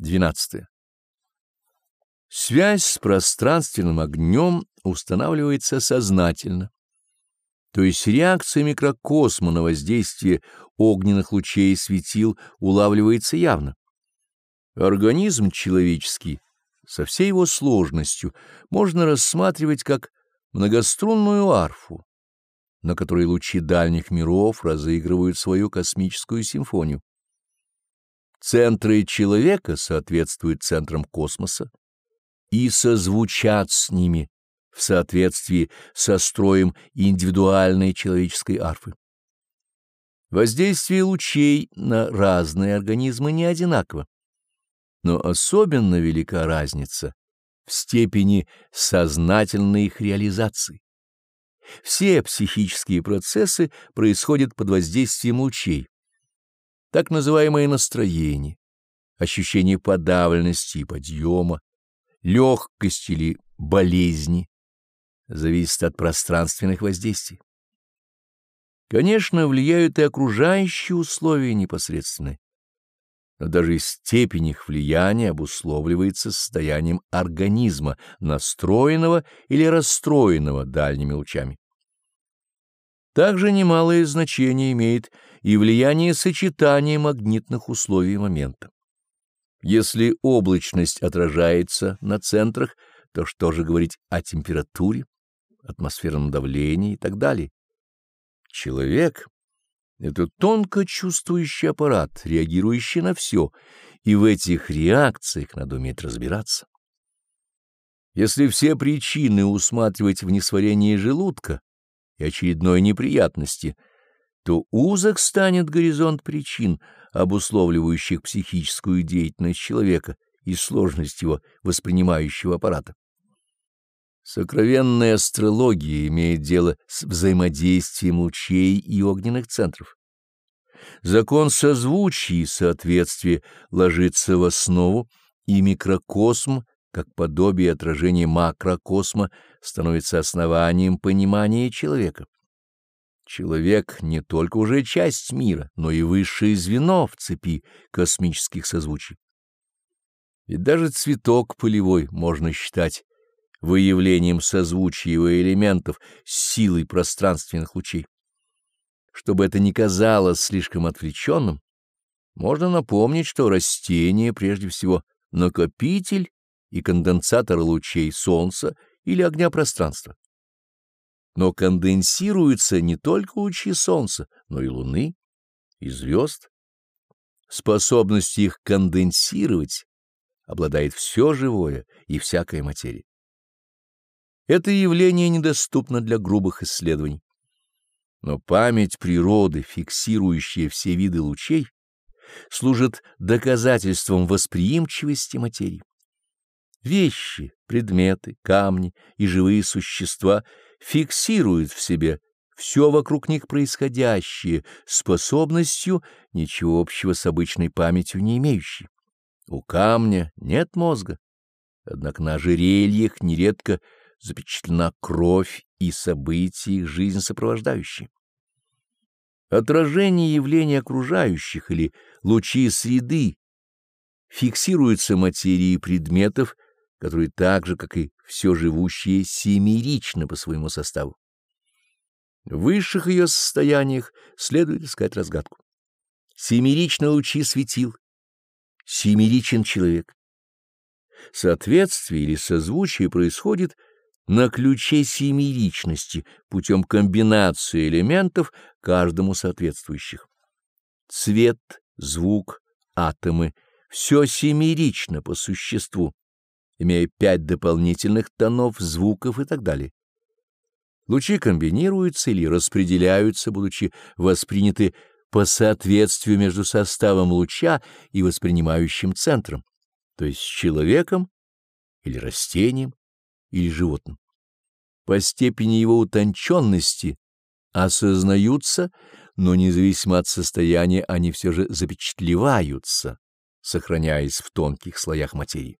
12. Связь с пространственным огнем устанавливается сознательно, то есть реакция микрокосма на воздействие огненных лучей и светил улавливается явно. Организм человеческий со всей его сложностью можно рассматривать как многострунную арфу, на которой лучи дальних миров разыгрывают свою космическую симфонию. Центры человека соответствуют центрам космоса и созвучат с ними в соответствии со строем индивидуальной человеческой арфы. Воздействие лучей на разные организмы не одинаково, но особенно велика разница в степени сознательной их реализации. Все психические процессы происходят под воздействием лучей, так называемое настроение, ощущение подавленности и подъема, легкости или болезни, зависит от пространственных воздействий. Конечно, влияют и окружающие условия непосредственные, но даже степень их влияния обусловливается состоянием организма, настроенного или расстроенного дальними лучами. Также немалое значение имеет и влияние сочетания магнитных условий момента. Если облачность отражается на центрах, то что же говорить о температуре, атмосферном давлении и так далее? Человек — это тонко чувствующий аппарат, реагирующий на все, и в этих реакциях надо уметь разбираться. Если все причины усматривать в несварении желудка, и очередной неприятности, то узок станет горизонт причин, обусловливающих психическую деятельность человека и сложность его воспринимающего аппарата. Сокровенная астрология имеет дело с взаимодействием лучей и огненных центров. Закон созвучия и соответствия ложится в основу, и микрокосм как подобие и отражение макрокосма, становится основанием понимания человека. Человек не только уже часть мира, но и высшее звено в цепи космических созвучий. И даже цветок полевой можно считать выявлением созвучия его элементов с силой пространственных лучей. Чтобы это не казалось слишком отвлеченным, можно напомнить, что растение прежде всего накопитель и конденсатор лучей Солнца или огня пространства. Но конденсируются не только лучи Солнца, но и Луны, и звезд. Способность их конденсировать обладает все живое и всякая материя. Это явление недоступно для грубых исследований. Но память природы, фиксирующая все виды лучей, служит доказательством восприимчивости материи. Вещи, предметы, камни и живые существа фиксируют в себе все вокруг них происходящее способностью, ничего общего с обычной памятью не имеющей. У камня нет мозга, однако на ожерельях нередко запечатлена кровь и события их жизнь сопровождающие. Отражение явлений окружающих или лучи среды фиксируются материей предметов, которые так же, как и все живущее, семерично по своему составу. В высших ее состояниях следует искать разгадку. Семерично лучи светил, семеричен человек. Соответствие или созвучие происходит на ключе семеричности путем комбинации элементов, каждому соответствующих. Цвет, звук, атомы — все семерично по существу, имея пять дополнительных тонов, звуков и так далее. Лучи комбинируются или распределяются, будучи восприняты по соответствию между составом луча и воспринимающим центром, то есть человеком или растением или животным. По степени его утонченности осознаются, но независимо от состояния они все же запечатлеваются, сохраняясь в тонких слоях материи.